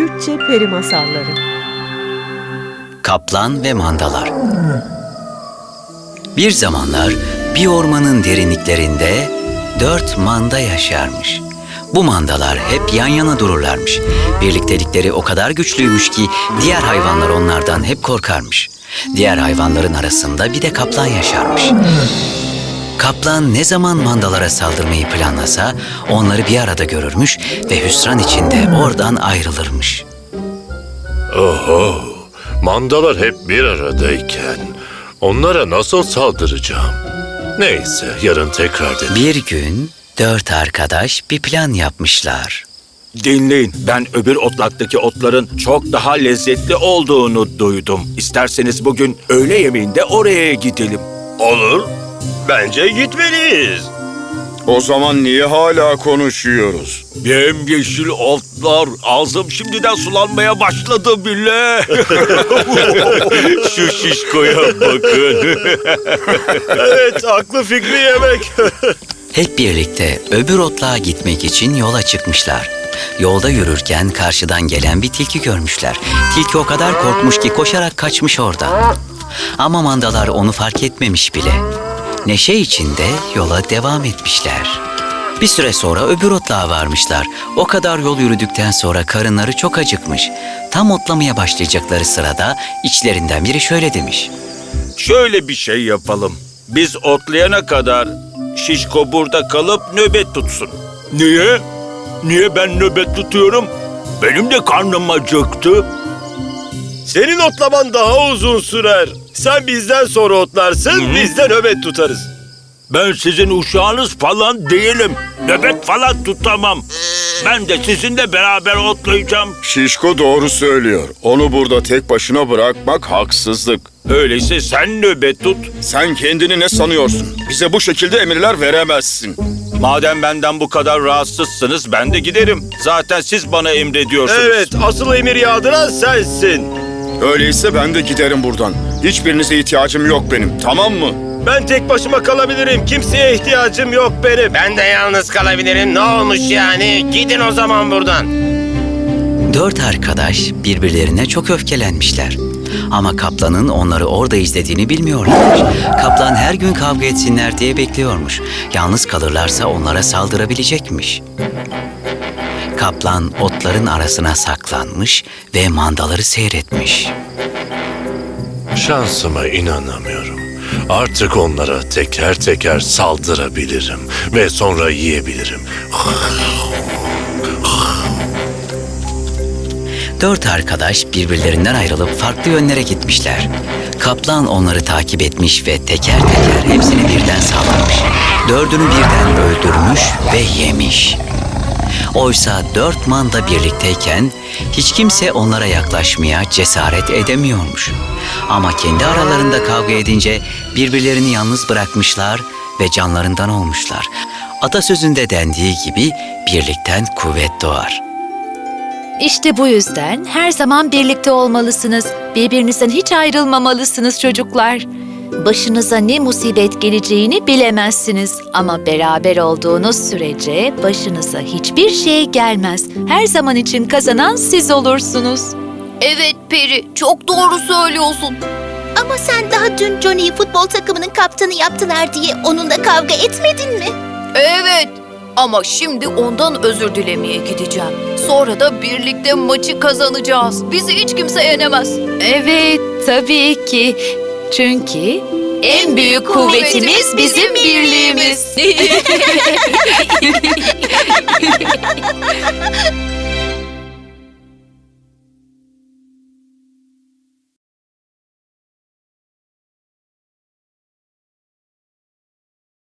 Türkçe Peri Masalları Kaplan ve Mandalar Bir zamanlar bir ormanın derinliklerinde dört manda yaşarmış. Bu mandalar hep yan yana dururlarmış. Birliktelikleri o kadar güçlüymüş ki diğer hayvanlar onlardan hep korkarmış. Diğer hayvanların arasında bir de kaplan yaşarmış. Kaplan ne zaman mandalara saldırmayı planlasa onları bir arada görürmüş ve hüsran içinde oradan ayrılırmış. Oho, mandalar hep bir aradayken onlara nasıl saldıracağım? Neyse, yarın tekrar denerim. Bir gün dört arkadaş bir plan yapmışlar. Dinleyin, ben öbür otlaktaki otların çok daha lezzetli olduğunu duydum. İsterseniz bugün öğle yemeğinde oraya gidelim. Olur, bence gitmeliyiz. O zaman niye hala konuşuyoruz? Yemyeşil otlar, ağzım şimdiden sulanmaya başladı bile. Şu şişkoya bakın. Evet, aklı fikri yemek. Hep birlikte öbür otluğa gitmek için yola çıkmışlar. Yolda yürürken karşıdan gelen bir tilki görmüşler. Tilki o kadar korkmuş ki koşarak kaçmış oradan. Ama mandalar onu fark etmemiş bile. Neşe içinde yola devam etmişler. Bir süre sonra öbür otluğa varmışlar. O kadar yol yürüdükten sonra karınları çok acıkmış. Tam otlamaya başlayacakları sırada içlerinden biri şöyle demiş. Şöyle bir şey yapalım. Biz otlayana kadar şişko burada kalıp nöbet tutsun. Niye? Niye ben nöbet tutuyorum? Benim de karnım acıktı. Senin otlaman daha uzun sürer. Sen bizden sonra otlarsın, biz de nöbet tutarız. Ben sizin uşağınız falan değilim. Nöbet falan tutamam. Ben de sizinle beraber otlayacağım. Şişko doğru söylüyor. Onu burada tek başına bırakmak haksızlık. Öyleyse sen nöbet tut. Sen kendini ne sanıyorsun? Bize bu şekilde emirler veremezsin. Madem benden bu kadar rahatsızsınız ben de giderim. Zaten siz bana emrediyorsunuz. Evet, asıl emir yağdıran sensin. Öyleyse ben de giderim buradan. Hiçbirinize ihtiyacım yok benim, tamam mı? Ben tek başıma kalabilirim. Kimseye ihtiyacım yok benim. Ben de yalnız kalabilirim. Ne olmuş yani? Gidin o zaman buradan. Dört arkadaş birbirlerine çok öfkelenmişler. Ama kaplanın onları orada izlediğini bilmiyorlarmış. Kaplan her gün kavga etsinler diye bekliyormuş. Yalnız kalırlarsa onlara saldırabilecekmiş. Kaplan otların arasına saklanmış ve mandaları seyretmiş. Şansıma inanamıyorum. Artık onlara teker teker saldırabilirim ve sonra yiyebilirim. Dört arkadaş birbirlerinden ayrılıp farklı yönlere gitmişler. Kaplan onları takip etmiş ve teker teker hepsini birden saldırmış. Dördünü birden öldürmüş ve yemiş. Oysa dört manda birlikteyken hiç kimse onlara yaklaşmaya cesaret edemiyormuş. Ama kendi aralarında kavga edince birbirlerini yalnız bırakmışlar ve canlarından olmuşlar. Atasözünde dendiği gibi birlikten kuvvet doğar. İşte bu yüzden her zaman birlikte olmalısınız. Birbirinizden hiç ayrılmamalısınız çocuklar. Başınıza ne musibet geleceğini bilemezsiniz ama beraber olduğunuz sürece başınıza hiçbir şey gelmez. Her zaman için kazanan siz olursunuz. Evet Peri, çok doğru söylüyorsun. Ama sen daha dün Johnny'yi futbol takımının kaptanı yaptılar diye onunla kavga etmedin mi? Evet. Ama şimdi ondan özür dilemeye gideceğim. Sonra da birlikte maçı kazanacağız. Bizi hiç kimse yenemez. Evet, tabii ki. Çünkü en büyük kuvvetimiz bizim birliğimiz.